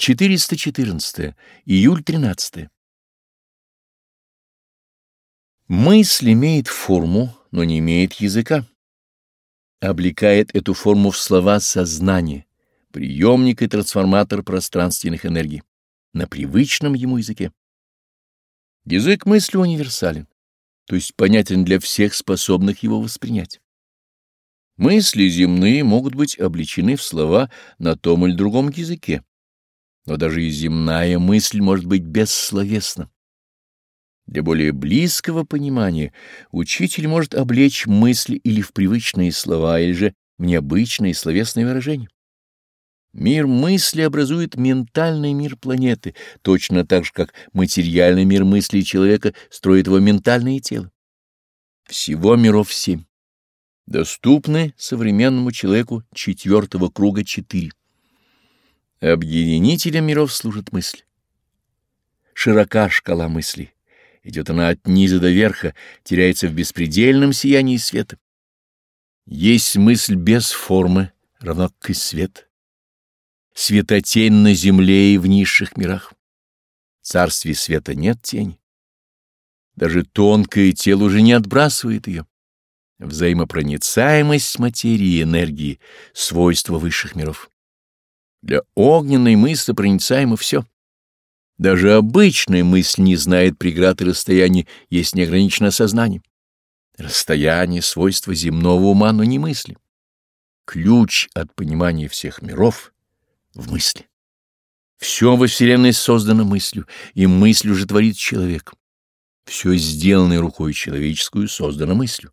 414. Июль 13. Мысль имеет форму, но не имеет языка. Облекает эту форму в слова сознания, приемник и трансформатор пространственных энергий, на привычном ему языке. Язык мысли универсален, то есть понятен для всех способных его воспринять. Мысли земные могут быть обличены в слова на том или другом языке, но даже и земная мысль может быть бессловесна. Для более близкого понимания учитель может облечь мысли или в привычные слова, или же в необычные словесные выражения. Мир мысли образует ментальный мир планеты, точно так же, как материальный мир мысли человека строит его ментальное тело. Всего миров семь доступны современному человеку четвертого круга четыре. Объединителем миров служит мысль. Широка шкала мысли. Идет она от низа до верха, теряется в беспредельном сиянии света. Есть мысль без формы, равно как и свет. Светотень на земле и в низших мирах. В царстве света нет тени. Даже тонкое тело уже не отбрасывает ее. Взаимопроницаемость материи и энергии — свойство высших миров. Для огненной мысли проницаемо все. Даже обычная мысль не знает преград и расстояний, есть неограниченное сознание. Расстояние — свойство земного ума, но не мысли. Ключ от понимания всех миров в мысли. Все во Вселенной создано мыслью, и мысль уже творит человек. Все сделанное рукой человеческую создано мыслью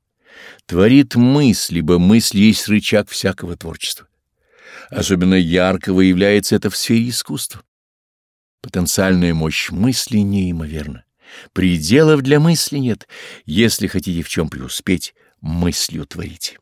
творит мысль, ибо мысль есть рычаг всякого творчества. Особенно ярко выявляется это в сфере искусства. Потенциальная мощь мысли неимоверна. Пределов для мысли нет. Если хотите в чем преуспеть, мыслью творите.